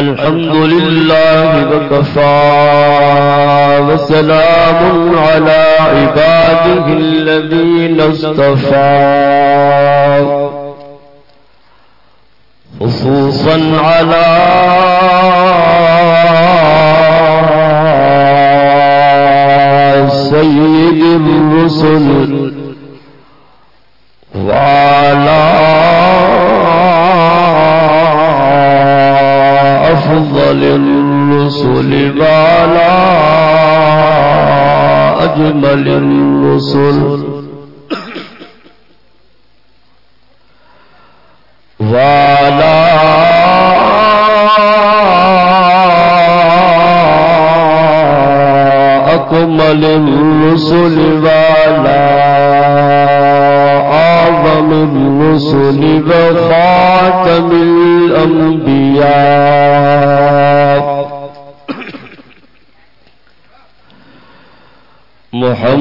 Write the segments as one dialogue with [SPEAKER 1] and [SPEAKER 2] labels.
[SPEAKER 1] الحمد لله وكفى وسلام على عباده الذين اصطفى خصوصا على سيد الرسل الرسل وعلى أجمل الرسل. وعلى أكمل الرسل وعلى أعظم الرسل.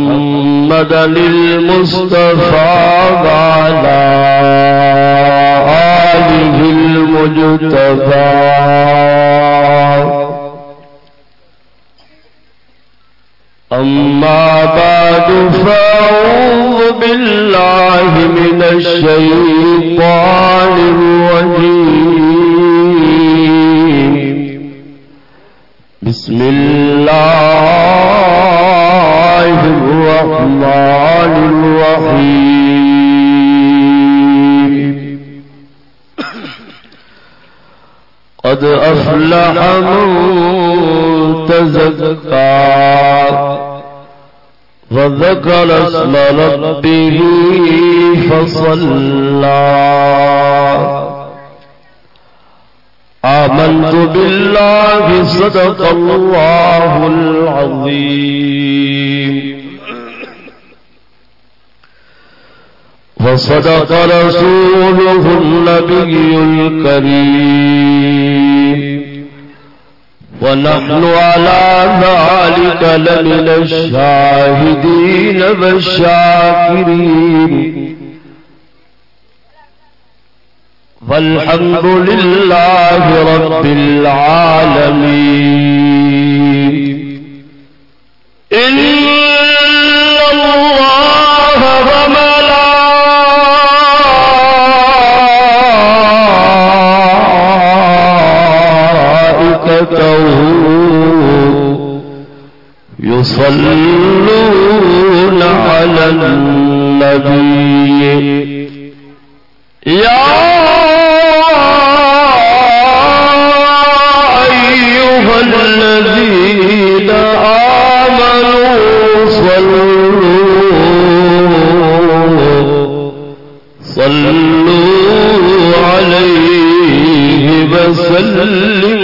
[SPEAKER 1] محمد المصطفى وعلى آله المجتبى أما بعد فأعوذ من تزكى. وذكر اسم ربه فصلى. آمنت بالله صدق الله العظيم. وصدق رسوله النبي الكريم. ونحن على ذلك لمن الشاهدين والشاكرين. والحمد لله رب العالمين. وملائكته يصلون على النبي. يا أيها الذين آمنوا صلوا صلوا عليه وسلموا.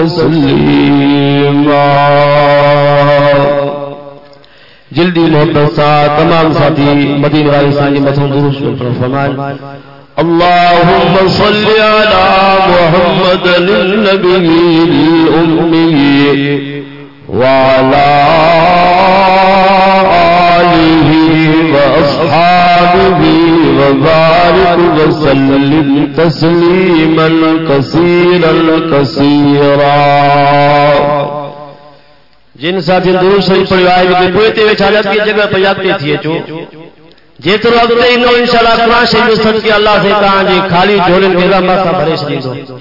[SPEAKER 1] تسلیما جلدی محبت ساتھ تمام ساتھی، مدینہ والی سان جی متھوں درست پر فرمان اللهم صل على محمد النبي الأمي وعلى وأصحابه وبارك وسلم تسليما كثيرا كثيرا جن ساتھی درود شریف پڑھی آئے کہ کوئی تے وچھالت کی جگہ پہ یاد پہ تھی چو جیتر وقت انہوں انشاءاللہ قرآن شریف سن کے اللہ سے کہاں جی خالی جھولن کے رحمت سا بھرے شدی دو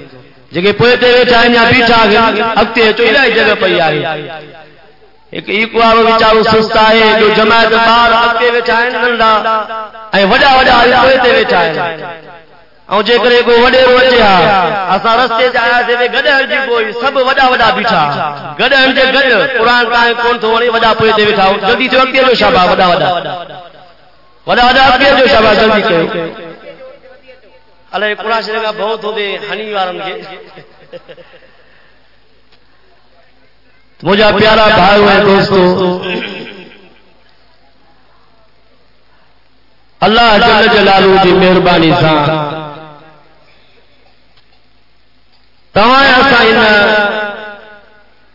[SPEAKER 1] جگہ پوئے تے وچھائیں یا بیٹھا گیا اگتے ہیں چو الہی جگہ پہ آئے۔ ایک سستا ہے جو جماعت بہت مجھا پیارا بھائی ہوئے دوستو۔ اللہ جل جلالو جی مہربانی سا تمہیں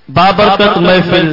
[SPEAKER 1] بابرکت محفل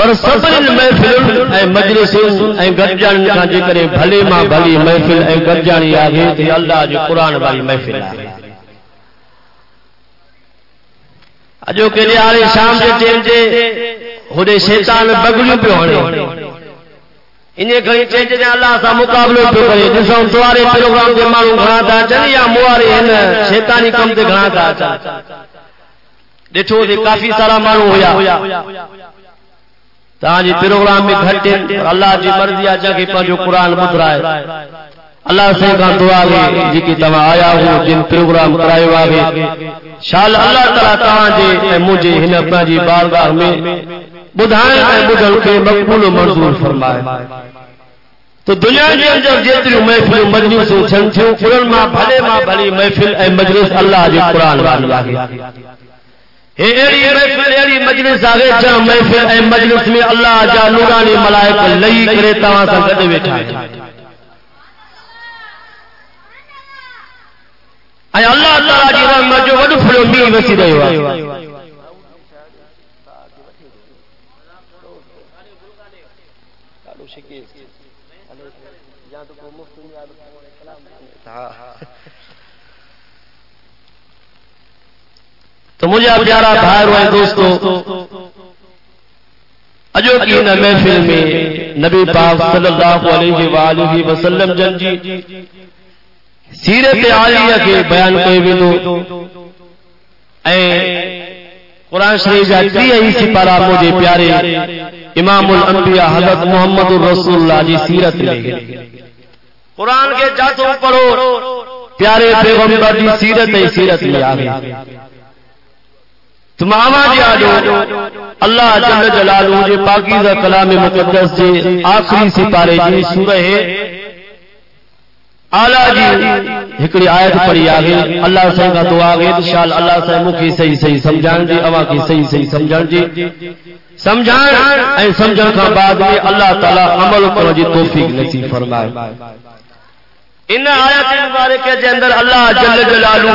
[SPEAKER 1] پر سبن محفل، اے مجلس، اے گڈجن کا ذکر بھلے ماں بھلی محفل، اے گڈجن آگے تے اللہ جو قرآن والی محفل آگے اجو کے لیے آرے شام دے ٹیم دے ہوڑے شیطان بگلیوں پہ ہونے۔ انہیں گھڑی چینج نے اللہ سا مقابلو پہ کرے جسوں توارے پروگرام دے مانو گھنا تھا چن یا موارے ہن شیطانی کم دے گھنا تھا۔ ڈٹھو دے کافی سارا مانو ہویا۔ تاجی پروگرام میں گھٹے جی اللہ جی مرضی آ جا پر جو قرآن بدرائے اللہ سے کا دعا گے جی کی تما آیا ہو جن پروگرام کرایو آگے۔ شال اللہ تعالیٰ تاں جے مجھے ہن اپنا جی, جی بارگاہ میں بدھائیں اے بدھل کے مقبول و منظور فرمائے۔ تو دنیا کے اندر جتری محفل مجلس چھن تھیوں قرآن ماں بھلے ماں بھلی محفل اے مجلس اللہ جی قرآن والی آگے۔ ہاں، مجلس میں اللہ جا نورانی ملائک لئی کرے، تواں سا گڈ ویٹھا اے اللہ تعالی جی رحمت جو وڈ فلو می وسی رہیو۔ تو مجھے پیارا بھائی روئے دوستو اجو کی ان محفل میں نبی پاک صلی اللہ علیہ وآلہ وسلم جن جی سیرت عالیہ کے بیان کوئی بھی دو اے، قرآن شریف جا تی ہی سپارہ مجھے پیارے امام الانبیاء حضرت محمد الرسول اللہ جی سیرت میں۔ قرآن کے جاتوں پڑھو، پیارے پیغمبر جی سیرت ہی سیرت میں آگے تمام جی آجو۔ اللہ جل جلالہ جے پاکیزہ کلام مقدس جے آخری سپارے جی سورہ آلہ جی ہکڑی آیت پڑی آگے۔ اللہ سے کا دعا آگے۔ انشاءاللہ اللہ سے مکھی صحیح صحیح سمجھان جی اوا کی صحیح صحیح سمجھان جی سمجھان، اے سمجھن کا بعد میں اللہ تعالی عمل کرو جی توفیق نصیب فرمائے۔ ان آیت مبارکہ کے اندر اللہ جل جلالہ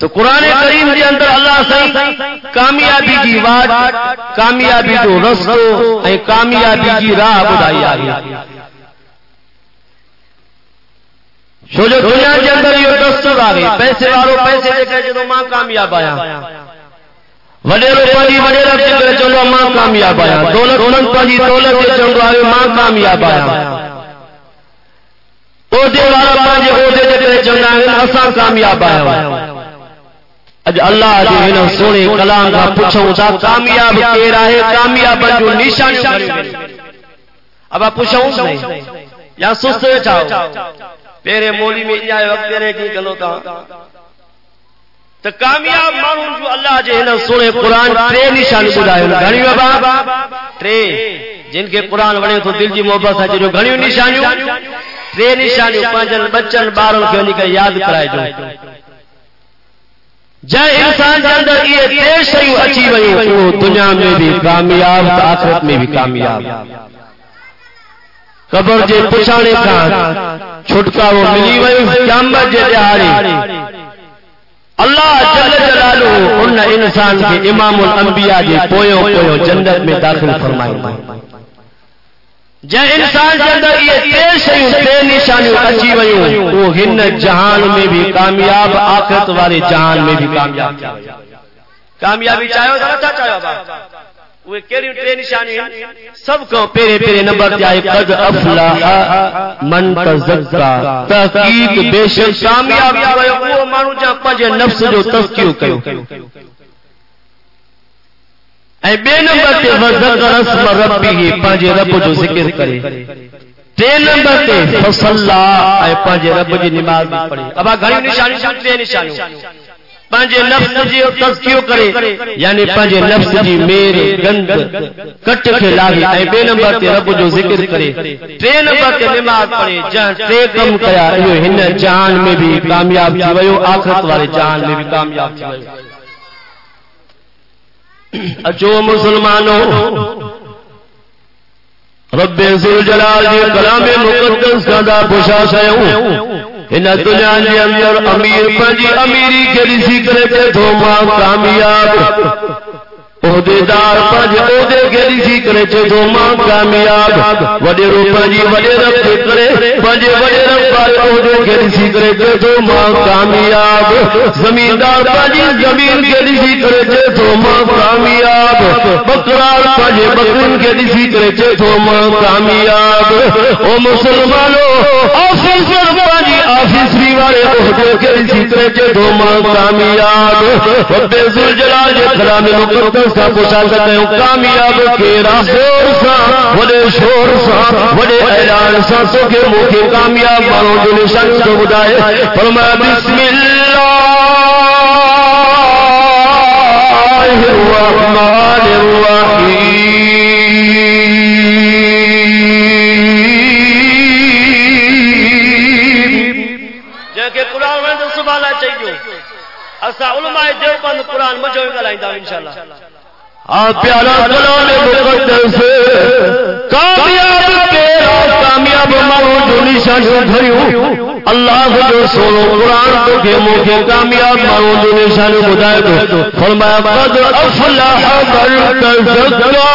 [SPEAKER 1] تو قرآن کریم کے اندر اللہ سے کامیابی کی واٹ کامیابی جو رستو کامیابی کی راہ بدائی آ رہی جو جو دنیا کے اندر یہ رستو آ گئی پیسے والوں پیسے لے کے جو ماں کامیاب آیا۔ دولت کامیاب آیا۔ اج اللہ جو ہے سونے کلام کا پوچھوں تا کامیاب تیرا ہے؟ کامیاب جو نشان اب پوچھوں نہیں۔ یا سست چاہو۔ پیرے مولی میں جائے وقت پیرے کی گلو تا تو کامیاب مانو جو اللہ جو ہے سونے قرآن ٹے نشان بدائے۔ گھڑی بابا ٹے جن کے قرآن وڑے تو دل جی محبت ہے جو گھڑی نشانیوں۔ ٹے نشانیوں پانچن بچن باروں کے ان یاد کرائے جو۔ جب انسان کے اندر یہ تے شیو اچھی وہ دنیا میں بھی کامیاب آخرت میں بھی کامیاب۔ قبر جے پچھانے کا چھٹکا وہ ملی وئی، قیامت جے اللہ جل جلالہ ان انسان کے امام الانبیاء جے پویو پویو جنت میں داخل فرمائے جے انسان جے اندر یہ تے شے تے نشانی اچھی ویو او ہن جہان میں بھی کامیاب، آخرت والے جہان میں بھی کامیاب۔ کامیابی چاہیو تھا تھا چاہیو با وہ کیڑی تے نشانی سب کو پیرے پیرے نمبر تے آئے، قد افلاح من تزکا۔ تحقیق بے شک کامیاب ویو او مانو جا پنجے نفس جو تذکیو کیو۔ بے نمبر تے وذکر اسم ربی پنجے رب جو ذکر کرے۔ تے نمبر تے فصلا اے پنجے رب جی نماز بھی پڑھے۔ ابا گھڑی نشانی شان تے نشانی پنجے نفس جی تزکیو کرے۔ یعنی پنجے نفس جی میرے گند، کٹ کے لاگی اے بے نمبر تے رب جو ذکر کرے۔ تے نمبر تے نماز پڑھے۔ جہاں تے کم کیا۔ ایو ہن جان میں بھی کامیاب تھی ویو، آخرت والے جان میں بھی کامیاب تھی ویو۔ اچو مسلمانوں رب ذل جلال جی کلام مقدس کا دا پوشا شیوں ان دنیا جی اندر امیر پنجی امیری کے رسی کرے تو ماں کامیاب۔ عہدیدار پنج عہدے کے سی کرے تو ماں کامیاب وڈے رو پنجی وڈے رب کے کرے پنج وڈے رب پر عہدے کے سی کرے تو ماں کامیاب زمیندار پنجی زمین کے سی کرے تو ماں کامیاب بکرار پنج بکرین کے سی کرے تو ماں کامیاب او مسلمانوں آفیسر پنجی آفیسری والے عہدے کے سی کرے تو ماں کامیاب رب ذل جلال جے کلام مقدس کا پوچھا کرتے ہیں، کامیاب کے شور سا بڑے شور سا بڑے اعلان سا سو کے منہ کے کامیاب مانو جو نشان کو بدائے۔ فرمایا، بسم اللہ الرحمن الرحیم۔ جے کہ قرآن میں سبحانہ چاہیے۔ اسا علماء دیوبند قرآن مجھے گلائیں انشاءاللہ۔ پیارا کلام مقدس۔ کامیاب تیرا کامیاب مرو جو نشان دھریو اللہ جو سونو قرآن تو کے منہ کے کامیاب مرو جو نشان بدائے دو فرمایا، قد افلح من تزکا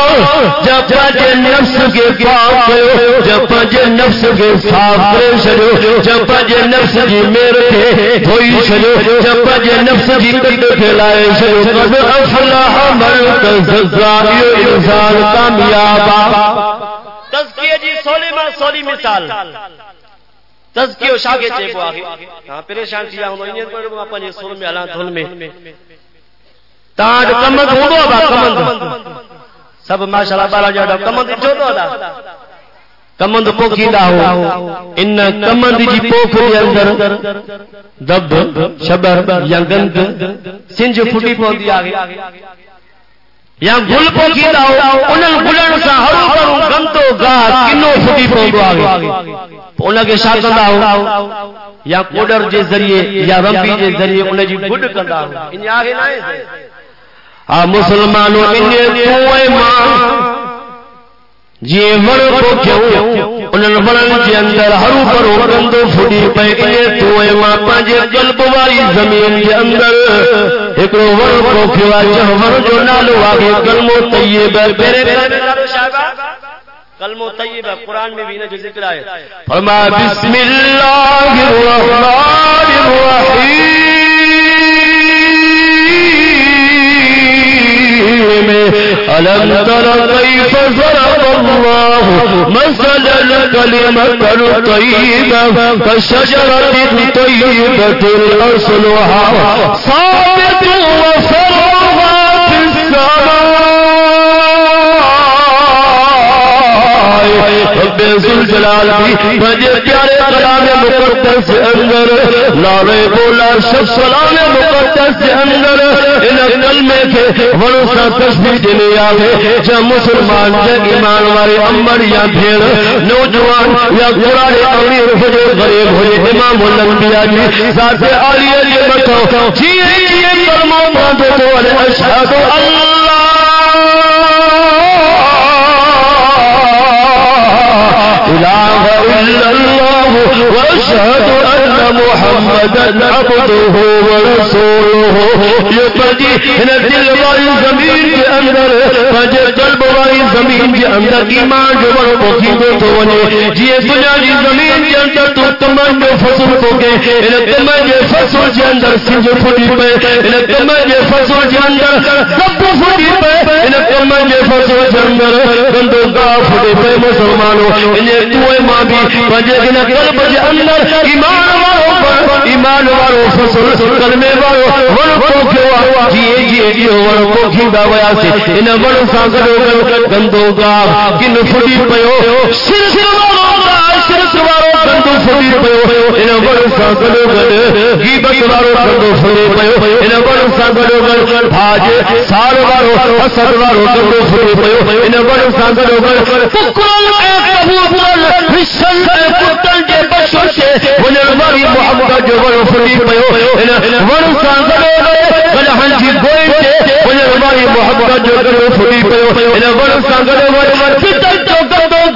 [SPEAKER 1] جب پجے نفس کے پاک کرو، جب پجے نفس کے صاف کرے شجو جب پجے نفس جی میرے کے دھوئی شجو جب پجے نفس جی کٹ کے لائے قد افلح من تزکا یہ انسان کامیاب۔ تزکیہ جی سولی میں سولی مثال۔ تزکیہ شاگے چے کو آگے ہاں پریشان تھی ہوں انہیں کو اپنے سر میں ہلاں دھن میں۔ تاج کمند ہوں با کمند۔ سب ماشاءاللہ بالا جڑا کمند دو دا کمند پوکھیندا ہو۔ ان کمند جی پوکھ دے اندر دب شبر یا گند سنج پھٹی پوندی آگے یا گل کو کیتا ہو انہاں گلن سا ہر پر گندو گا کینو پھٹی پوندو آگے انہاں کے شاہ کندا ہو یا کوڈر جے ذریعے یا رمبی جے ذریعے انہاں جی گڈ کندا ہو۔ ان آگے نہ ہے ہاں مسلمانوں ان کوئے ماں جی وڑ کو کیوں؟ انہن وڑن جے اندر ہرو پرو گندو پھڑی پئے اے تو اے ماں پنجے قلب والی زمین جے اندر ایکڑو وڑ کو کھوا جہ وڑ جو نالو آگے کلمو طیب میرے کلمو طیب قرآن میں بھی نہ جو ذکر آئے۔ فرما بسم اللہ الرحمن الرحیم۔ ألم تر كيف ضرب الله مثلا كلمة طيبة كشجرة طيبة أصلها صابت وفرها رب زلجلال بھی مجھے پیارے کلام مقدس اندر لارے بولا شب سلام مقدس اندر۔ ان کلمے کے ورسا تشبیح دنے آگے جا مسلمان جا ایمان والے امر یا بھیڑ، نوجوان یا قرآن امیر ہوجے غریب ہوجے امام الانبیاء جی ذات عالیہ جی بتاؤ جی جی, جی، کلمہ باندھو تو اشہد اللہ إله إلا الله وأشهد أن محمدا عبده ورسوله یہ پجی ان دل والی زمین کے اندر پجے قلب والی زمین کے اندر ایمان جو بڑو کو جی کی کو تو ونے جی دنیا دی زمین کے اندر تو تمن جو فصل کو کے ان تمن جو فصل کے اندر سنج پھڑی پے۔ ان تمن جو فصل کے اندر سب پھڑی پے۔ ان تمن جو فصل کے اندر بندو کا پھڑی پے۔ مسلمانوں ان توئے ماں بھی پجے ان قلب کے اندر ایمان والوں ایمان والوں فصل کلمے والوں ور کو کیوا جی جی جی ور کو کیندا ویا سی ان ور سا گڈو گندو گا کن پھڑی پیو؟ سر سر والوں دا سر والوں کندو فدی پیو ان بڑ سا گلو گڈ غیبت وارو کندو فدی پیو ان بڑ سا گلو گڈ بھاج سال وارو اسد وارو کندو فدی پیو ان بڑ سا گلو گڈ فکرل اے ابو ابول حسن اے کتن دے بشوش ہن وری محمد جو وارو فدی پیو ان بڑ
[SPEAKER 2] سا گلو گڈ گل ہن جی گوئیں تے ہن وری محمد جو گلو فدی پیو ان بڑ سا گلو گڈ فتن جو گلو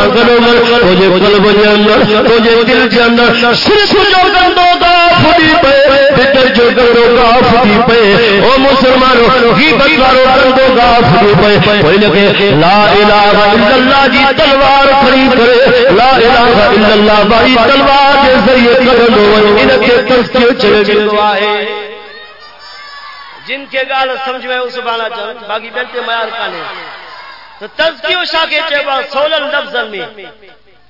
[SPEAKER 2] داخل ہو کر مجھے قلب اندر مجھے دل کے صرف جو گندو دا پھری پے بدر جو
[SPEAKER 1] گندو دا پھری پے، او مسلمانوں کی بدوارو گندو دا پھری پے۔ کوئی لگے لا
[SPEAKER 2] الہ الا اللہ
[SPEAKER 1] جی تلوار کھڑی کرے، لا الہ الا اللہ بھائی تلوار
[SPEAKER 2] کے ذریعے قلب ہو ان کے تذکرے چلے گئے ہے جن کے گال سمجھ میں اس بالا چاہوں باقی بیلتے معیار کا نہیں تو تزکیو شاگے چیبا سولن لفظن میں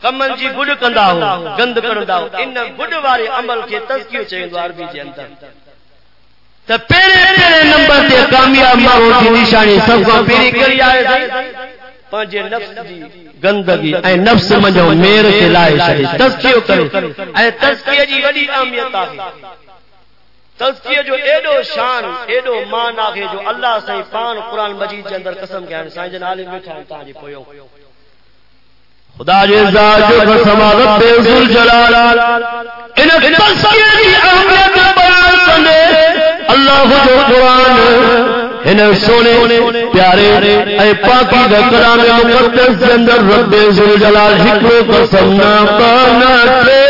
[SPEAKER 2] کمن
[SPEAKER 1] جی بڈ کندا ہو، گند کندا ہو۔ ان بڈ وارے عمل کے تزکیو چیندو عربی جے اندر۔ تو پہلے پہلے نمبر تے کامیاب مارو دی نشانی، سب کو پیری کری آئے پنجے نفس دی گندگی، اے نفس منجو میرے کے لائے شے تزکیو کرے اے تزکیہ جی وڈی
[SPEAKER 2] اہمیت آہے تذکیہ
[SPEAKER 1] جو ایڈو شان ایڈو مان آگے
[SPEAKER 2] جو اللہ سائیں پان قرآن مجید جے اندر قسم کیا ہے
[SPEAKER 1] سائیں جنالی میں چھائیں تاں جی پویوں خدا جی ذات جو قسم آگت بے ذل جلال۔ انہ تذکیہ جی اہمیت بیان سنے اللہ جو قرآن ہے انہ سونے پیارے اے پاکی دے کرامی مقدس جے اندر رب بے ذل جلال حکم قسم نا پانا کرے۔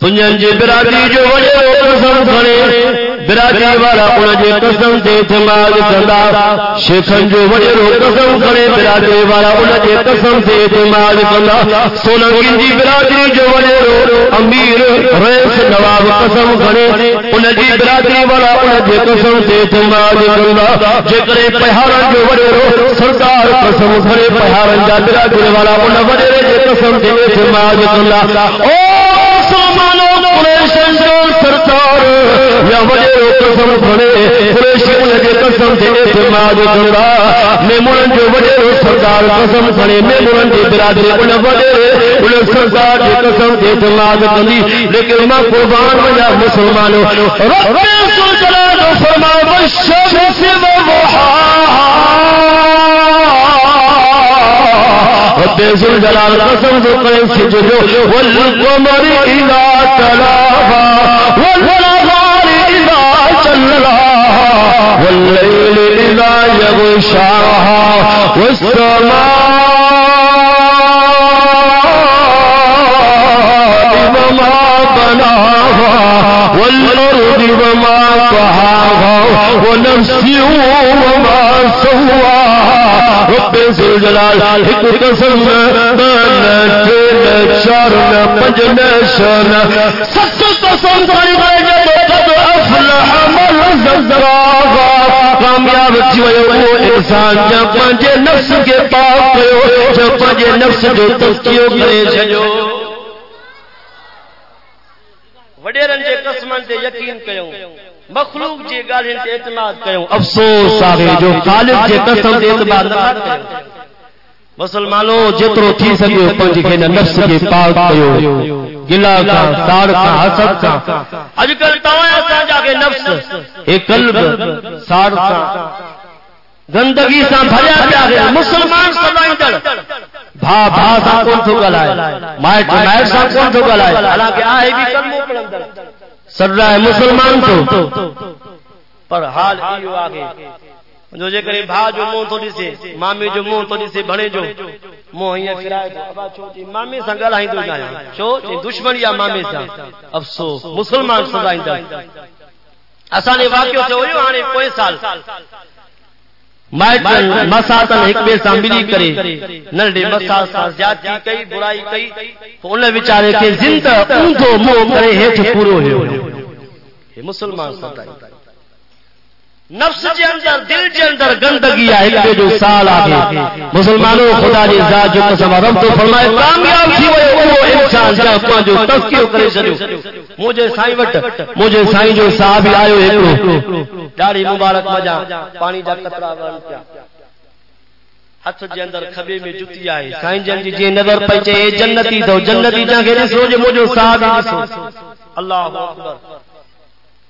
[SPEAKER 1] پنج برادری جو وجہ قسم کھنے برادری والا ان کے قسم سے اعتماد کرتا شیخن جو وجہ قسم کھنے برادری والا ان کے قسم سے اعتماد کرتا سولنگی کی برادری جو وجہ امیر رئیس نواب قسم کھنے ان کی برادری والا ان کے قسم سے اعتماد کرتا جکڑے پہاڑ جو وجہ سرکار قسم کھنے پہاڑ جا برادری والا ان وجہ قسم سے اعتماد کرتا مسلمان Oh, my God. رب جلال قسم ذو قرن سجدو والقمر إذا تلاها والنهار إذا جلاها والليل إذا يغشاها والسماء وما بناها والأرض وما طهاها ونفسي وما سواها کامیاب نفس کے نفس جو وڈیرن جے قسمن تے یقین کیو۔ مخلوق جی جے گالین تے اعتماد کیو افسوس آوے جو خالق
[SPEAKER 2] جے قسم دے اعتماد نہ کیو مسلمانو جترو تھی سکے پنج کے
[SPEAKER 1] نفس کے پاک کیو گلا کا تار کا حسد کا۔ اج کل تاں اسا جا کے نفس اے قلب سار کا۔ گندگی سا بھریا پیا ہے مسلمان
[SPEAKER 2] سمائندڑ بھا بھا سا کون
[SPEAKER 1] تھو گلائے مائٹ مائٹ سا کون تھو گلائے حالانکہ آئے بھی کم مو پڑندڑ سر رہا ہے، مسلمان تو۔ پر حال ایو آگے جو جے کرے بھا جو مو تو دیسے
[SPEAKER 2] مامی جو مو تو دیسے بھنے جو۔ مو ہیاں پھرائے تو ابا چھوٹی مامی سنگل آئیں دو جائیں۔ چھو چھوٹی دشمن یا مامی سا افسو مسلمان سدائیں دا اساں نے واقعو تھیو آنے کوئی سال۔ مائٹل مساتن ایک بے سامبری کرے نلڈے مسا سا زیادتی کئی برائی کئی۔ تو انہیں وچارے کے زندہ ان کو مو کرے ہیٹھ پورو ہے یہ مسلمان ستائی نفس جے اندر دل جے اندر گندگی آئے ایک جو سال آگے۔ مسلمانوں خدا جے ذات جو قسم رب تو فرمائے کامیاب تھی وہ سال جا پانجو تذکیو کرے چھڈیو مجھے سائیں وٹ، مجھے سائیں جو صاحب آیو ایکڑو داڑھی مبارک مجا پانی جا قطرہ ورن پیا ہتھ جے اندر کھبے میں جُتی آئے. سائیں جن جی جے نظر پچے جنتی دو، جنتی جا کے سو جو مجھے صاحب ڈسو اللہ اکبر.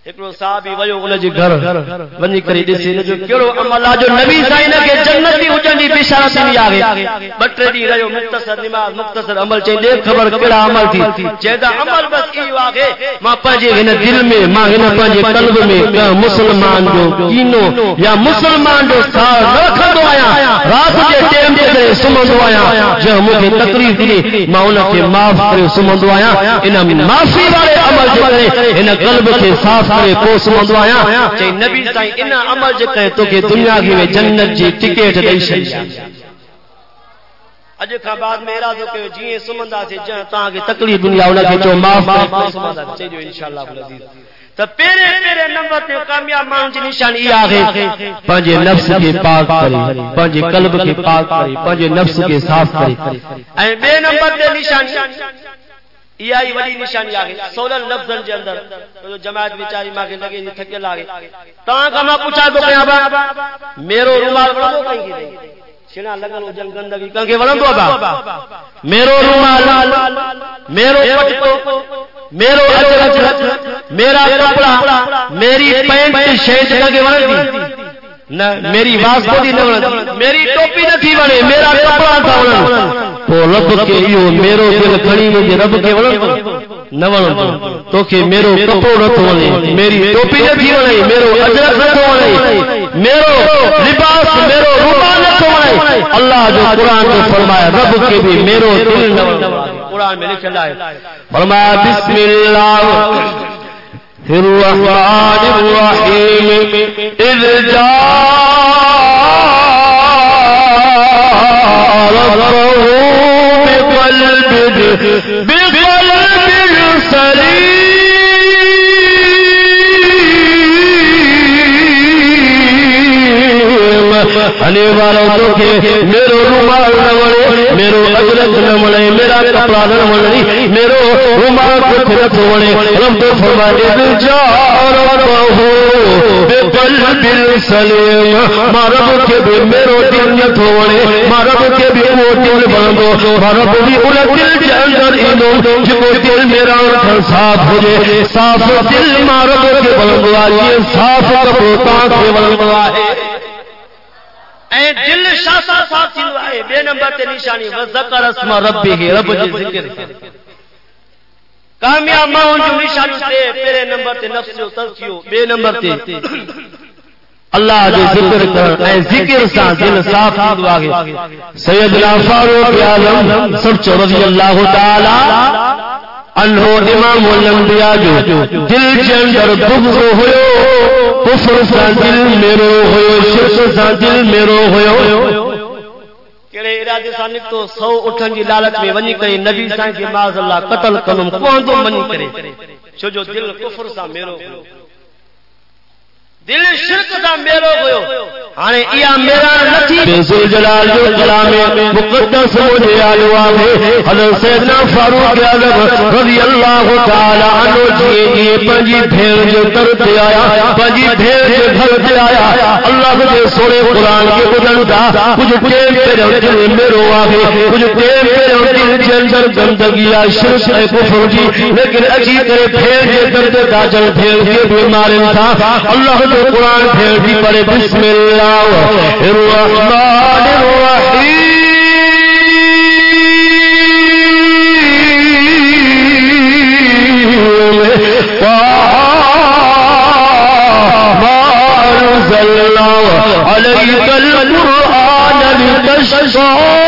[SPEAKER 2] ہکڑو صحابی ویو ان جی گھر ونی کری دسی جو کیڑو عمل جو نبی سائیں کے جنتی ہوجن دی بشارت نی آوے۔ بٹری دی رہو مختصر نماز، مختصر عمل چے دیکھ خبر کیڑا عمل تھی۔ چے دا عمل بس ای واگے ماں پاجے ہن دل میں، ماں ہن پاجے قلب میں کا مسلمان جو کینو، یا مسلمان جو سا رکھندو آیا، رات دے ٹائم تے کرے سمندو آیا۔ جے مجھے تکلیف دی، ماں ان کے معاف کرے سمندو آیا۔ انہاں معافی والے عمل دے ہن قلب کے صاف آخری کوس مندو آیا چاہی نبی تائیں انہا عمل جے کہیں تو کہ دنیا کی میں جنت جی ٹکیٹ دے شہی اجے کا بعد میرا جو کہ جیے سمندا سے جہاں تا کہ تکلیف دنیا انہاں کے جو معاف کر سمندا چے جو انشاءاللہ العزیز۔ تو پیرے پیرے نمبر تے کامیاب ماں دی نشان ای آگے پنجے نفس کے پاک کرے پنجے قلب کے پاک کرے پنجے نفس کے صاف کرے اے بے نمبر تے نشان ایائی ولی نشانی آگے، سولہ لفظن جے اندر۔ تو جماعت بیچاری ماں کے لگے نہیں تھکے لاگے۔ تاں کا ماں پوچھا دو کیا با؟ میرو رومال بڑا دو کہیں گے چھنا لگن ہو جن گندگی کہیں گے ولن دو با؟ میرو رومال، میرو پٹکو، میرو اجرت میرا کپڑا، میری پینٹ شیش کہیں گے ولن دی میری واسطہ میری ٹوپی نہ بنے میرا کپڑا تھا ولن تو رب کے ایو میرو دل کھڑی میں رب کے ولن نہ ولن تو کہ میرو کپڑو نہ تو میری ٹوپی نہ تھی میرو اجرت نہ تو میرو لباس میرو روپا نہ تو اللہ جو قرآن میں فرمایا رب کے بھی میرو دل نہ ولے قرآن میں لکھا ہے۔ فرمایا بسم اللہ۔ الرحمن الرحيم إذ جاء ربه بقلب بقلب سليم ہنے والوں تو کہ میرو رومال نہ وڑے میرو اجرت نہ وڑے میرا کپڑا نہ وڑے فرق بڑے رب فرمائے دل جار رہو بے بل بل سلیم مارب کے بھی میرو دل نہ تھوڑے مارب کے بھی وہ دل بندو مارب بھی اُلا دل جاندر اینو جب وہ دل میرا اٹھن صاف ہو جے صاف دل مارب کے بلندو آئیے صاف کبوتا کے بلندو آئے دل شاہ صاف صاف سنو آئے، بے نمبر تے نشانی وزکر اسم ربی ہے رب جی ذکر کرتے ہیں کامیاب ماں جو نشان تے پہلے نمبر تے نفس جو ترسیو بے نمبر تے اللہ دے ذکر کر اے ذکر سا دل صاف ہو گیا سیدنا فاروق عالم سب چ رضی اللہ تعالی انہو امام الانبیاء جو دل کے اندر بغض ہوئے کفر سا دل میرو ہوئے شرک سا دل میرو ہوئے۔ کہڑے ارادے سان تو سو اٹھن جی لالت میں ونی کرے نبی سان کے معاذ اللہ قتل کنم کون جو منی کرے؟ چھو جو دل کفر سا میرو۔ دل شرک دا میرو ہوئے ہانے ایا میرا نتی رسول جلال جو کلام مقدس مجھے آلو آلے حضر سیدنا فاروق عالم رضی اللہ تعالی عنہ جیے جیے پنجی بھیر جو تر دے آیا، پنجی بھیر جو گھر دے آیا۔ اللہ جو سوڑے قرآن کے قدر دا، کچھ پیر پیر جو میرو آلے کچھ پیر پیر کے اندر گندگی شرک ہے، کفر کی لیکن اچھی طرح پھیل کے درد داجل پھیل کے بیمار تھا۔ اللہ کے قرآن پھیل بھی پڑے بسم اللہ۔ الرحمن الرحیم۔ عليك القرآن لتشقى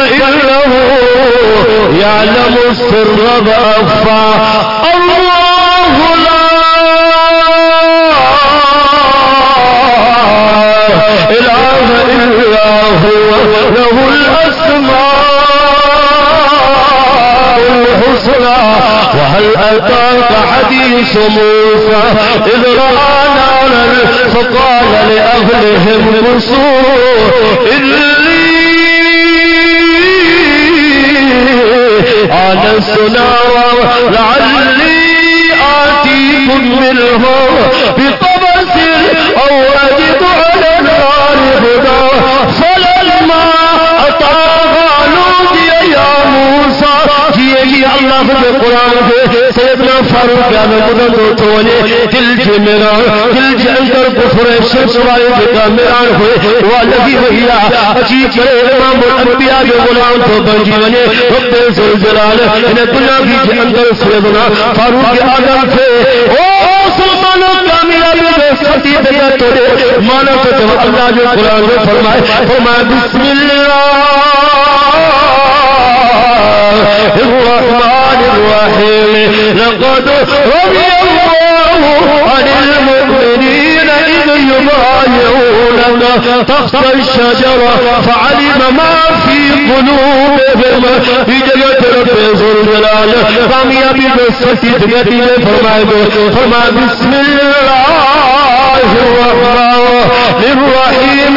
[SPEAKER 1] فإنه يعلم السر وأخفى الله لا إله إلا هو له الأسماء الحسنى. وهل أتاك حديث موسى؟ إذ رأى نارا فقال لأهلهم كسوا إني آنست نارا لعلي آتيكم منه بقبس أو أجد على النار هدى فلما أطاها اللہ کے قرآن کے سیدنا فاروق میں مدد تو ونے دل کے میرا دل کے اندر کفر شرک والے کے میران ہوئے، وہ لگی ہوئی اچھی کرے، امام الانبیاء کے غلام تو بنجی ونے رب ذل جلال ان دنیا کی اندر سیدنا فاروق اعظم تھے۔ او سلطانوں کامیابی دے ستی دے توڑے مانا تو اللہ جو قرآن میں فرمائے فرمائے، بسم اللہ۔ الرحمن الرحيم. لقد رضي الله عن المؤمنين إذ يبايعونك تحت الشجرة فعلم ما في قلوبهم. جگہ رب ذل جلال کامیابی سچی جگتی میں فرمائے بسم اللہ الرحمن الذين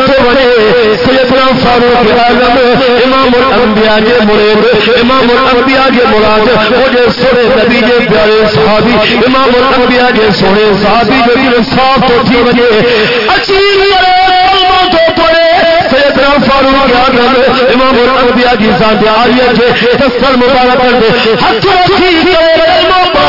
[SPEAKER 1] دمت ولي سيدنا فاروق اعظم، امام الانبیاء کے مرید، امام الانبیاء کے مراد، وہ جو سونے نبی کے پیارے صحابی، امام الانبیاء کے سونے صحابی جو بھی صاف تو تھی وجہ اچھی کلمہ تو پڑے سیدنا فاروق اعظم، امام الانبیاء کی ذات عالیہ کے دستر مبارک کر دے حق رکھی کلمہ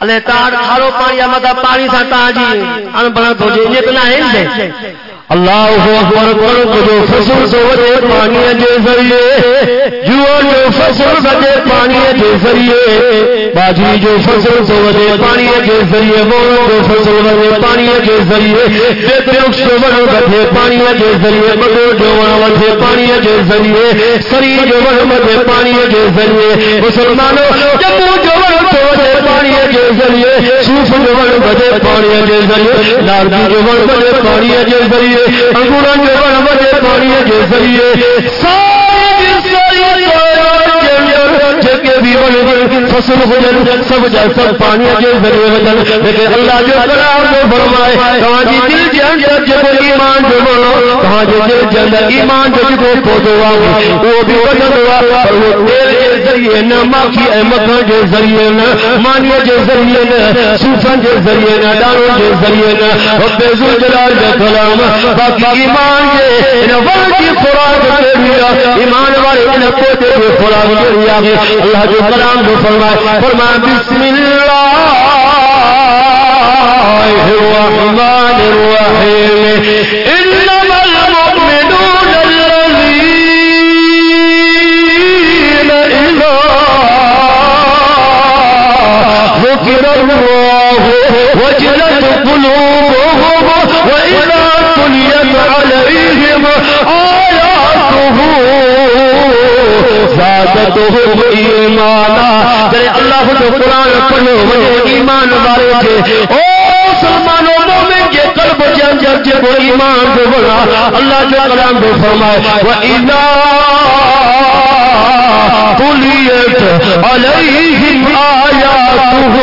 [SPEAKER 1] اللہ
[SPEAKER 2] تعالی کھارو پانی امدا پانی سا تاجی ان بڑا دوجے نے تنا ہیں دے
[SPEAKER 1] اللہ اکبر کرو جو فصل سو دے پانی دے ذریعے جو جو فصل سجے پانی دے ذریعے باجی جو فصل سو دے پانی دے ذریعے مولا جو فصل سو دے پانی دے ذریعے تے رخ سو بڑو گتے پانی دے ذریعے مگو جو وڑ وتے پانی دے ذریعے سری جو وڑ مدے پانی دے ذریعے مسلمانو جب کے ذریعے صوف جو ون وجے پانی کے ذریعے نارگی جو ون وجے پانی کے ذریعے انگور کے بڑھ بڑے پانی کے ذریعے ساری فصل ہوجن، سب جا پانی کے ذریعے ہوجن۔ لیکن اللہ جو قرار جو فرمائے، کہاں جی دل کے اندر جب ایمان جو بولو کہاں جو دل کے اندر ایمان جو کو پودو آگے وہ بھی وجن ہوا اور وہ تیل کے ذریعے نہ ماکھی اے کے ذریعے نہ مانی کے ذریعے نہ صوفن کے ذریعے نہ دانوں کے ذریعے نہ، رب ذل کا کلام، باقی ایمان کے ان ول کی خوراک کے لیے ایمان والے ان کو دے خوراک کے لیے اللہ جو کلام کو فرمائے فرمائے، بسم اللہ۔ الرحمن الرحیم زادتهم إيمانا جرے اللہ جو قرآن پڑھو وجہ ایمان بارے جے او مسلمانوں، مومن کے قلب کے اندر جے وہ ایمان جو بنا، اللہ جو کلام جو فرمائے وَإِذَا تُلِيَتْ عَلَيْهِمْ آيَاتُهُ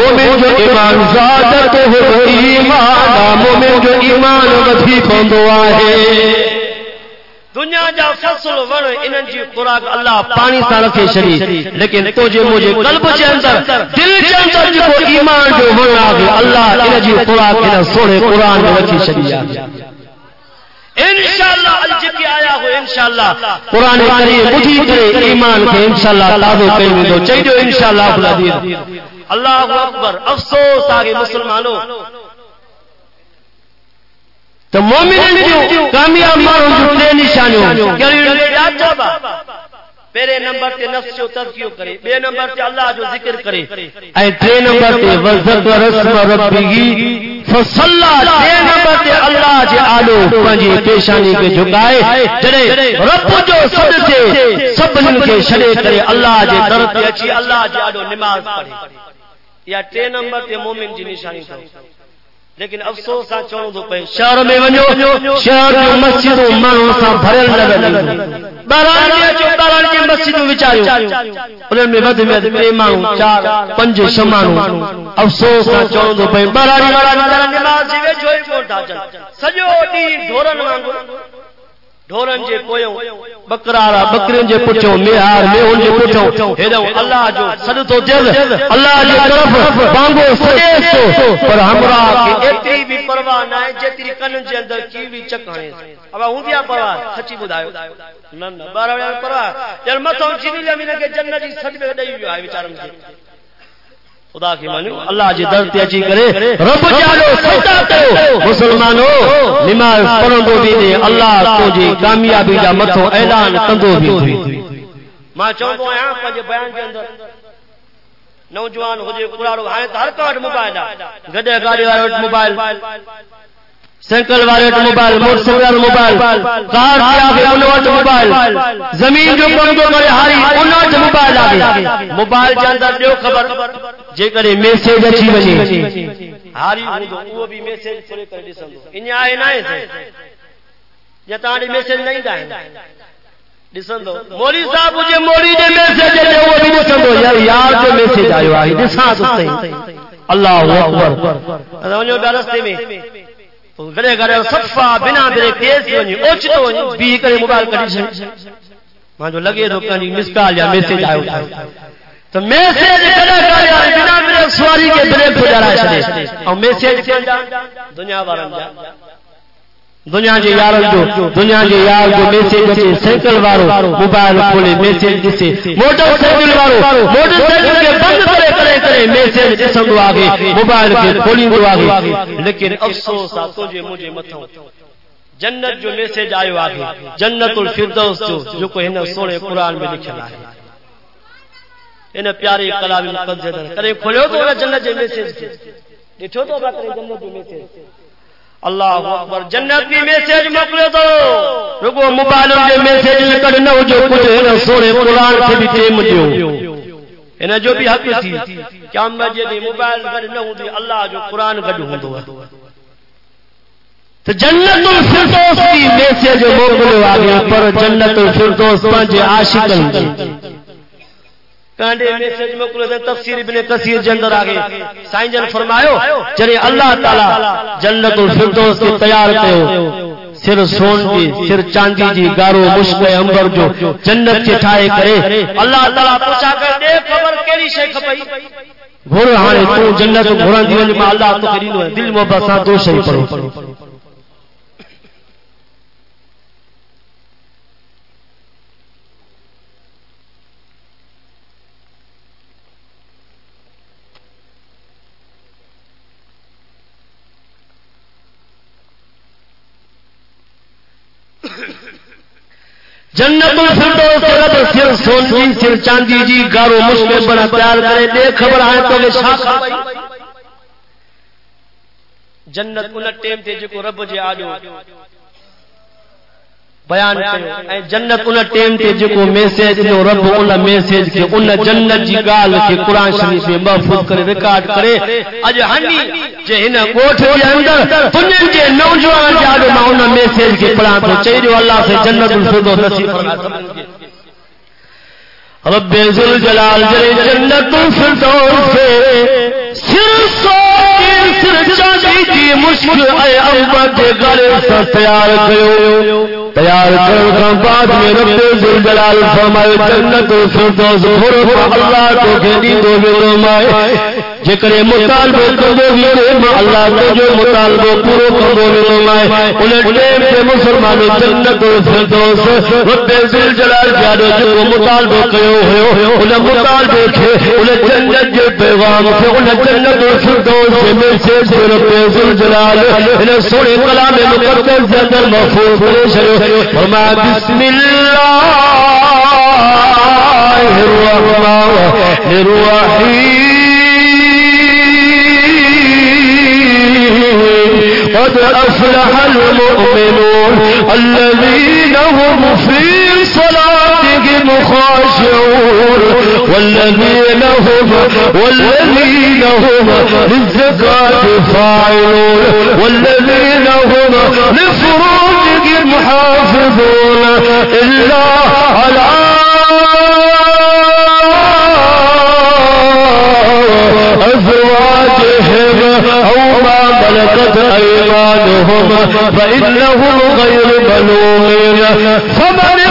[SPEAKER 1] مومن جو ایمان زادتهم ایمانا، مومن جو ایمان وڌي پوندو آهي
[SPEAKER 2] دنیا جا فصل وڑ انہن جی خوراک اللہ
[SPEAKER 1] پانی سان رکھے شری لیکن تو جے مجھے قلب کے اندر دل کے اندر جو ایمان جو وڑ آگے اللہ ان جی خوراک ان سونے قرآن میں رکھی شری
[SPEAKER 2] انشاءاللہ الجتی آیا ہو انشاءاللہ
[SPEAKER 1] قرآن کریم بدھی کرے ایمان کے انشاءاللہ تازو کئی میں دو چاہیے انشاءاللہ
[SPEAKER 2] اللہ اکبر افسوس آگے مسلمانوں۔
[SPEAKER 1] تو مومن کامیاب مانو جو ٹے نشانیوں
[SPEAKER 2] پہلے نمبر تے نفس جو تذکیو کرے بے نمبر تے اللہ جو ذکر کرے۔
[SPEAKER 1] اے ٹے نمبر تے وذکر اسم ربی فصلا ٹے نمبر تے اللہ جے آلو پنجی پیشانی کے جھکائے۔ جڑے رب جو سب سے سب کے شڑے کرے اللہ جے در تے
[SPEAKER 2] اچھی اللہ جے آلو نماز پڑھے۔ یا ٹے نمبر تے مومن جی نشانی کرے لیکن افسوس آ چوڑوں تو پے
[SPEAKER 1] شہر میں ونجو، شہر جو مسجد مانو سا بھرل لگل باران کے جو باران کے مسجد وچاریو انہن میں ود میں تے مانو چار، پنج شمانو افسوس آ چوڑوں تو پے باران
[SPEAKER 2] باران نماز جی جو کوٹا چن سجو ڈی ڈھورن وانگو۔ ڈھورن جے کویوں
[SPEAKER 1] بکرارا بکرین جے پچھو میہار، میہون جے پچھو ہیدو اللہ جو صد تو دل اللہ جے طرف بانگو سجے سو۔ پر ہمرا
[SPEAKER 2] کی اتری بھی پرواہ نہ ہے، جتری کنن جے اندر کیوی چکانے اب ہوں دیا پرواہ، سچی بدایو نہ نہ بارا پرواہ۔ یار متوں چینی زمین کے جنت دی صد میں ڈئی ویو ہے بیچارن کے خدا کی مانو اللہ جی در تے اچھی کرے
[SPEAKER 1] رب جالو سجدہ کرو مسلمانو نماز پڑھندو بھی دے اللہ تو جی کامیابی دا متھو اعلان کندو بھی تھی
[SPEAKER 2] ماں چوندو آیا پنج بیان کے اندر نوجوان ہو جے کڑاڑو ہائے ہر کاٹ موبائل گڈے گاڑی والے موبائل۔
[SPEAKER 1] سائیکل والے mobile motor cycle mobile car سے آگے انوٹ موبائل زمین جو کم کو کرے ہاری انوٹ موبائل آگے
[SPEAKER 2] موبائل کے اندر دیو خبر
[SPEAKER 1] جے کرے میسیج اچھی وجے
[SPEAKER 2] ہاری وہ بھی میسیج پورے کر ڈسندو ان آئے نہ ہے یا تاڑی میسیج نہیں دا ہے ڈسندو مولی صاحب مجھے مولی دے میسیج دے وہ بھی ڈسندو
[SPEAKER 1] یار یار جو میسیج آیو آئی ڈساں تو صحیح اللہ اکبر
[SPEAKER 2] ونجو راستے میں گڑے گڑے صفا بنا بے تیز ونی اوچتو ونی بی کرے موبائل کڈی چھ ماں جو لگے تو کنی مسکال یا میسیج آیو تو میسیج کڈا کریا بنا بے سواری کے بریک گزارا چھڑے اور میسیج دنیا وارن جا
[SPEAKER 1] دنیا جے یار جو دنیا جے یار جو میسیج اچے سائیکل وارو، موبائل کھولے میسیج دسے موٹر سائیکل وارو، موٹر سائیکل کے بند کرے کرے کرے میسیج ڈسندو آگے موبائل کے کھولیندو آگے
[SPEAKER 2] لیکن افسوس آ تو جے مجھے متھوں جنت جو میسیج آیو آگے جنت الفردوس جو جو کو ہن سونے قرآن میں لکھا ہے۔ ان پیارے کلام مقدس کرے کھولو تو جنت جو میسیج ڈٹھو تو بات جنت جو میسیج اللہ اکبر جنت کی میسیج موکلے تو
[SPEAKER 1] رگو موبائل کے نہ ہو جو کچھ ہے سورے قرآن سے بھی ٹیم دیو
[SPEAKER 2] انہیں جو بھی حق تھی کیا مجھے دی موبائل گڑ نہ ہوں دی اللہ جو قرآن گڑ ہوں دو۔
[SPEAKER 1] تو جنت الفردوس کی میسیج موکلے آگیا پر جنت الفردوس پانچ عاشقن کی
[SPEAKER 2] کانڈے میسج موکلو تے تفسیر ابن کثیر کے اندر آگے۔ سائیں جن فرمایو جڑے اللہ تعالی
[SPEAKER 1] جنت الفردوس کے تیار کیو سر سون کی سر چاندی جی گارو مشک انبر جو جنت کے ٹھائے کرے۔
[SPEAKER 2] اللہ تعالی پوچھا کر دے خبر کیڑی شے کھپئی
[SPEAKER 1] گھر ہانے تو جنت گھران دی ونج اللہ تو کرینو ہے۔ دل محبت سان دو شے پڑھو۔ جنت الفردوس کے رب سر سوندی، سر چاندی جی گارو مسلم بڑا پیار کرے، دے خبر آئے تو
[SPEAKER 2] وہ شاخ ہاں جنت ان ٹیم تے جو رب جے آجو بیان کیو اے جنت ان ٹیم تے جکو میسج جو رب ان میسج کے ان جنت جی گال کے قران شریف میں محفوظ کرے، ریکارڈ کرے۔ اج ہنی، جے ہن کوٹھ دے اندر تن کے نوجوان جا دے ما ان میسج کے پڑھا تو چے جو اللہ سے جنت الفردوس نصیب فرما رب ذل جلال جل جنت الفردوس سے سر سو کے تیار تیار جے مطالبہ کندو میرے اللہ جو مطالبہ پورا کندو ملو مائے۔ ان ٹائم تے مسلمان جنت الفردوس رب ذل جلال جادو جو مطالبہ کیو ہو ان مطالبہ کے ان جنت جو پیغام سے ان جنت الفردوس میں سے سونے کلام مقدس محفوظ کرے بسم اللہ الرحمن الرحیم قد أفلح المؤمنون الذين هم في خاشعون والذين هم والذين هم للزكاة فاعلون والذين هم لفروجهم حافظون. إلا على أزواجهم أو ما ملكت أيمانهم فإنهم غير ملومين. فمن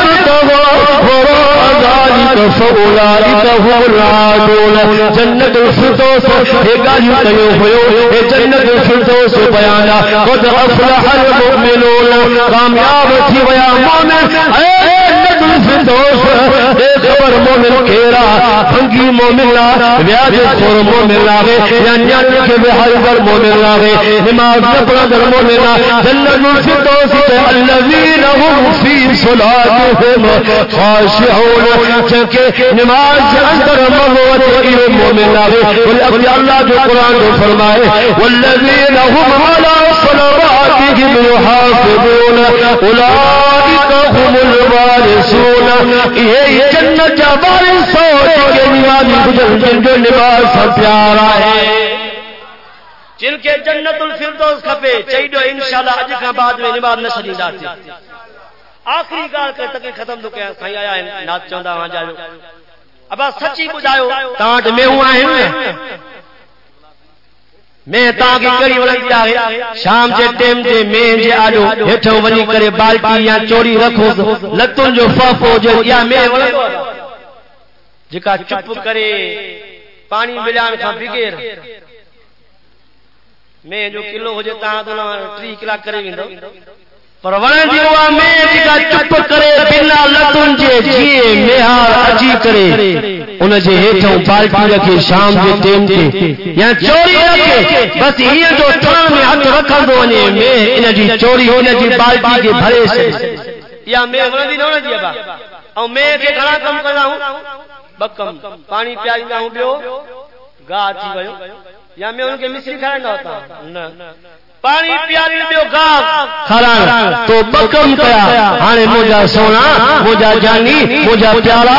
[SPEAKER 2] ذلك هم العادون جنة الفردوس هي قالوا كيو هيو هي جنة الفردوس بيانا قد أفلح المؤمنون، کامیاب تھی ویا مومن، اے جنت الفردوس اے خبر مومن کیرا فنگی مومن لا ویاج خور مومن لا یا نیان کے بہار پر مومن لا نماز پڑھا در مومن لا، جنت الفردوس الذين هم في صلاتهم خاشعون کہ نماز اندر مغوت اے مومن لا بل اللہ جو قرآن کو فرمائے، والذین هم على صلواتهم يحافظون اولئک هم الوارثون یہ جنت جا وارث ہو کہ نمازی گزر جن جو نماز سا پیارا ہے۔ جن کے جنت الفردوس کھپے چاہیے انشاءاللہ اج کا بعد میں نماز نہ چھڈی داتی آخری گال کر تک ختم تو کیا سائیں آیا ہے نات چوندا وہاں جاؤ ابا سچی بجاؤ تاٹ میں ہوا ہے میں تاں کی کری ولن چاہے شام جے ٹیم تے میں جے آڈو ہٹھو ونی کرے بالٹی یا چوری رکھو۔ لتن جو فافو جو یا میں ولن جکا چپ کرے، پانی ملان کھا بغیر میں جو کلو ہو جے تاں تو 3 کلا کرے ویندو۔ پر ون جی ہوا میں جکا چپ کرے بنا لتن جے جی میہار اجی کرے۔ ان جے ہیٹھوں بالٹی رکھے شام جے ٹیم تے یا چوری رکھے بس یہ جو تھان میں ہاتھ رکھن دو ونے میں ان جی چوری ان جی بالٹی کے بھرے سے۔ یا میں ون دی نہ جی ابا۔ او میں کے گھڑا کم کردا ہوں۔ بکم پانی پیاریندا ہوں بیو۔ گا تھی ویو یا میں ان کے مصری کھانا ہوتا۔ نہ۔ پانی پیاری دیو گاہ کھران تو بکم کیا ہانے مجھا سونا مجھا جانی مجھا پیارا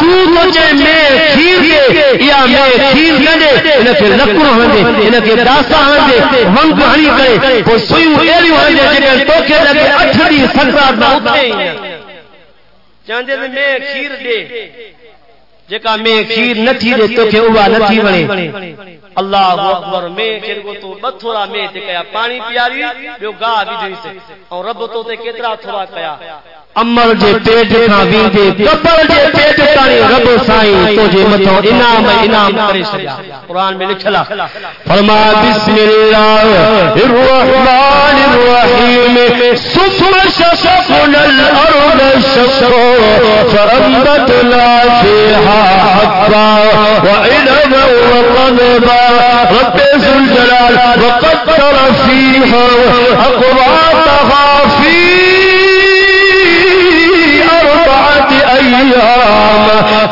[SPEAKER 2] تو مجھے میں کھیر دے یا میں کھیر نہ دے انکے لکڑ ہن دے انکے داسا ہن دے ونگ ہنی کرے تو سوئی ایری ہن دے جے تو کے لگے اٹھ دی نہ اٹھے چاندے میں کھیر دے۔ جکا میں کھیر نہ تھی دے تو کہ اوا نہ تھی ونے اللہ اکبر، میں کھر کو تو بد تھوڑا میں تے کیا، پانی پیاری بیو گاہ بھی جوئی سے اور رب تو امر جے پیٹ کھا ویندے کبر جے پیٹ کانی رب سائیں تو جے متو انعام انعام کرے چھڈیا قران میں لکھلا۔ فرما بسم اللہ الرحمن الرحیم ثم شققنا الارض شقا فانبتنا فيها حبا وعنبا وقضبا رب ذو الجلال وقدر فيها اقواتها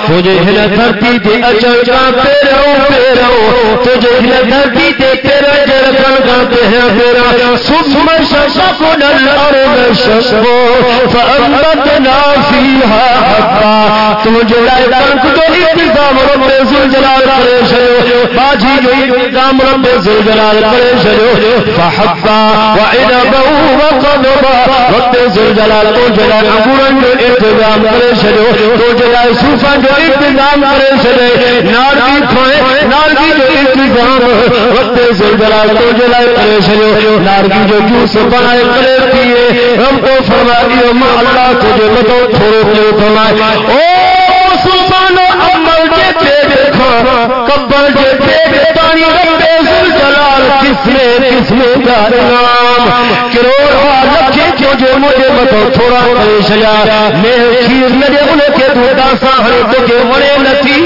[SPEAKER 2] تجھے ہن دھرتی تے اچھا پیرو پیرو تجھے ہن دھرتی تے پیرو جڑکن
[SPEAKER 1] کرتے ہیں تیرا۔ ثم شققنا الارض شقا فانبتنا فيها حبا۔ تو جو کنک جو انتظام رب ذل جلال کرے شجو باجی جو انتظام رب ذل جلال کرے شجو فحبا وعنبا وقضبا رب ذل جلال تو جلال انگورن جو انتظام کرے شجو تو جلال صوفا جو انتظام کرے شجو نار بھی کھوئے نار بھی جو انتظام رب ذل جلال تو جلال کرے شجو نار بھی جو جوس بنائے کرے پیئے ہم کو فرمائی اللہ تجھے بتو تھوڑے پیو فرمائے۔ او سبحان عمل جے دیکھو کبل جے تے پانی رب ذل جلال کس نے کس نے کا نام۔ کروڑ لکھے جو جو مجھے بتو تھوڑا کرے شجا میں کھیر نہ دے انہیں کے تو داسا ہر تو کے وڑے نتی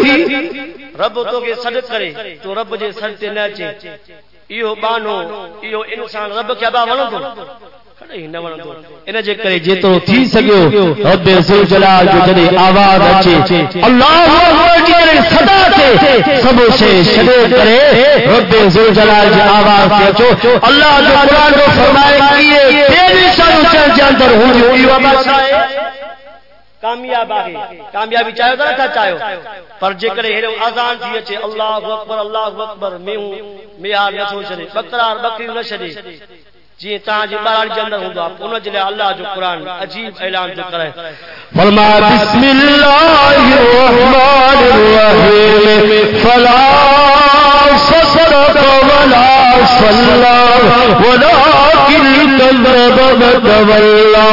[SPEAKER 2] رب تو کے صدق کرے، تو رب جے سر تے نہ اچے ایو بانو ایو انسان رب کیا با ونو تو
[SPEAKER 1] ان جے کرے جیتو تھی سگیو رب ذل جلال جو جڑے آواز اچے، اللہ اکبر جی کی جڑے صدا تے سب سے شدے کرے، رب ذل جلال جی آواز تے اچو۔ اللہ جو قرآن کو فرمائے کیے تیری شان چل جے اندر ہو جو ایو بادشاہ
[SPEAKER 2] کامیاب آگے، کامیابی چاہو تو نہ پر جے کرے ہیرو اذان تھی اچے، اللہ اکبر اللہ اکبر میں نہ سوچ رہے بکرار بکری نہ چھڑے جی تاں جی باران جے ہوندا ان جے اللہ جو قرآن عجیب اعلان جو کرے۔
[SPEAKER 1] فرما، بسم اللہ الرحمن الرحیم۔ فلا صدق ولا صلى ولكن كذب وتولى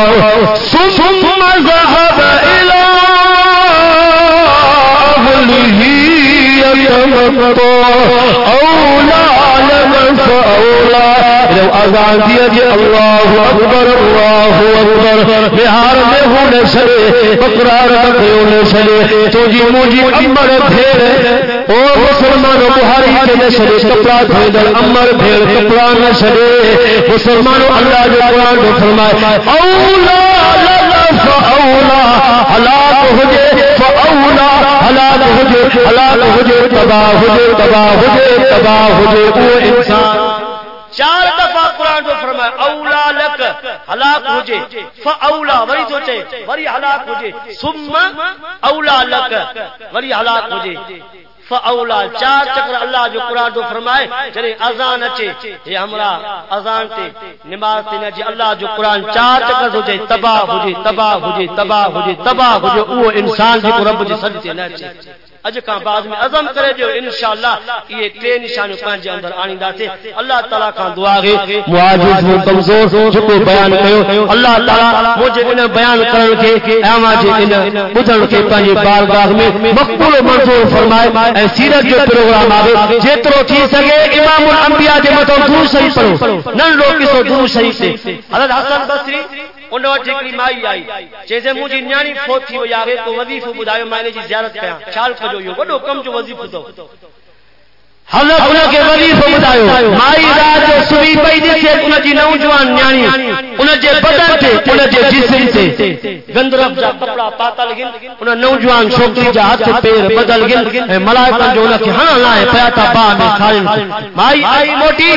[SPEAKER 1] ثم ذهب إلى أهله يتمطى أولى لمن فأولى لو اذان دیا جی اللہ اکبر اللہ اکبر بہار میں ہونے چلے بکرار بکرے ہونے چلے تو جی مجھے امر پھیر او مسلمان بہاری کے نہ چلے کپڑا دھوئے دل امر پھیر کپڑا نہ چلے مسلمان اللہ جو قرآن کو فرمائے اولا فاولا ہلاک ہو جے فاولا ہلاک ہو جائے ہلاک ہو جائے، تباہ ہو جائے، تباہ ہو جائے، تباہ ہو جائے، وہ انسان۔
[SPEAKER 2] چار دفعہ قرآن جو فرمایا، اولا لک، ہلاک ہو جائے فاولا وری سوچے وری ہلاک ہو جائے۔ ثم اولا لک وری ہلاک ہو جائے۔ فاولا، چار چکر اللہ جو قرآن جو فرمائے جڑے اذان اچے یہ ہمرا اذان تے نماز تے نہ جی اللہ جو قرآن چار چکر ہو جائے، تباہ ہو جائے، تباہ ہو جائے، تباہ ہو جائے، تباہ ہو جائے، وہ انسان جی کو رب جی سج نہ اچے اج کا بعد میں عزم کرے جو انشاءاللہ یہ ٹے نشان پنج اندر آنیدا سے اللہ تعالی کا دعا ہے
[SPEAKER 1] معاجز و کمزور جو بیان کیو اللہ تعالی مجھے ان بیان کرن کے اما جے ان بدھن کے پنج بارگاہ میں مقبول منظور فرمائے۔ اے سیرت جو پروگرام آوے جترو تھی سگے، امام الانبیاء دے متو دور شریف پڑھو۔ نن لوگ کسو دور شریف سے۔ حضرت حسن بصری انہوں وٹھ ہکڑی مائی آئی۔ چیزے مجھے جی نیانی فوت تھی وئی آوے تو وظیفو بدایو میں جی زیارت کیا۔ چال کجو یو وڈو کم جو وظیفو تو حضرت انہاں کے وظیفو بدایو مائی رات جو سوئی پئی دسے انہاں جی نوجوان نیانی انہاں جے بدن تے انہاں جے جسم تے۔
[SPEAKER 2] گندرب جا کپڑا پاتل گن
[SPEAKER 1] انہاں نوجوان چھوکری جا ہاتھ پیر بدل گن۔ اے ملائکہ جو انہاں کے ہاں لائے پیا تا با میں کھائن مائی آئی موٹی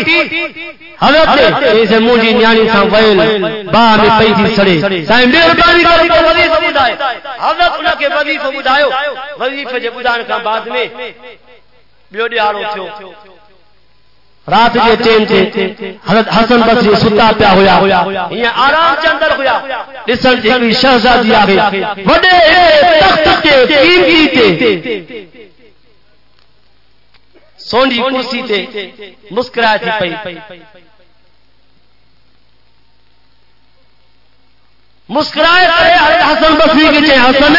[SPEAKER 1] حضرت ایسے مونجی نیانی سان ویل با میں پئی تھی سڑے۔ سائیں مہربانی کر کے
[SPEAKER 2] وظیفہ بدائے حضرت انہاں کے وظیفہ بدایو وظیفہ جے بدان کا بعد میں۔ بیو ڈیارو تھیو۔
[SPEAKER 1] رات جے چین تے حضرت حسن بصری ستا پیا ہویا۔
[SPEAKER 2] یہ آرام اندر ہویا۔
[SPEAKER 1] ڈسن بھی شہزادی آ گئی وڈے تخت تے قیمتی تے۔
[SPEAKER 2] سونڈی کرسی تے مسکرائے تھی پئی۔ مسکرائے تے
[SPEAKER 1] حسن بصری کے چے حسن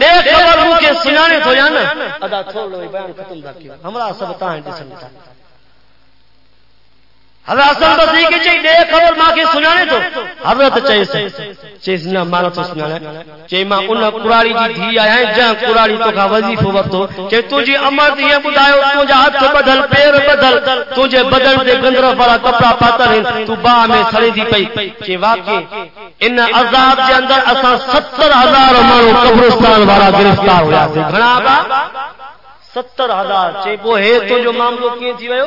[SPEAKER 2] دیکھ خبر ہوں کہ سنانے تو جانا۔ ادا چھوڑ لو بیان ختم دا کیا ہمرا سب تاں ڈسن تا حضرت حسن بصری کے خبر ماں کے سنانے تو
[SPEAKER 1] حضرت سے نہ تو سنانے ماں ان جی دھی آیا ہے جہاں تو کا ورتو
[SPEAKER 2] امر دی بدایو تجھا ہاتھ بدل، پیر بدل، تجھے دے کپڑا پاتر ہے تو با میں سڑی دی پئی۔ واقعی ان عذاب دے اندر 70000
[SPEAKER 1] مانو قبرستان والا گرفتار ہویا تے
[SPEAKER 2] گھنا با 70000 چے ہے تو جو معاملو کیے تھی ویو۔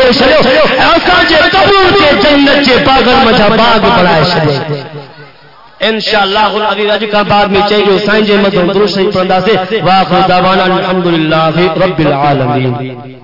[SPEAKER 1] جوڑے چھڑیو اساں جے قبر کے جنت جے باغن مجھا باغ بنائے چھڑیو انشاءاللہ العزیز
[SPEAKER 2] اج
[SPEAKER 1] کا بعد میں چاہیے سائیں جے مدد درود شریف پڑھندا سے، واخر دعوانا الحمدللہ رب العالمین۔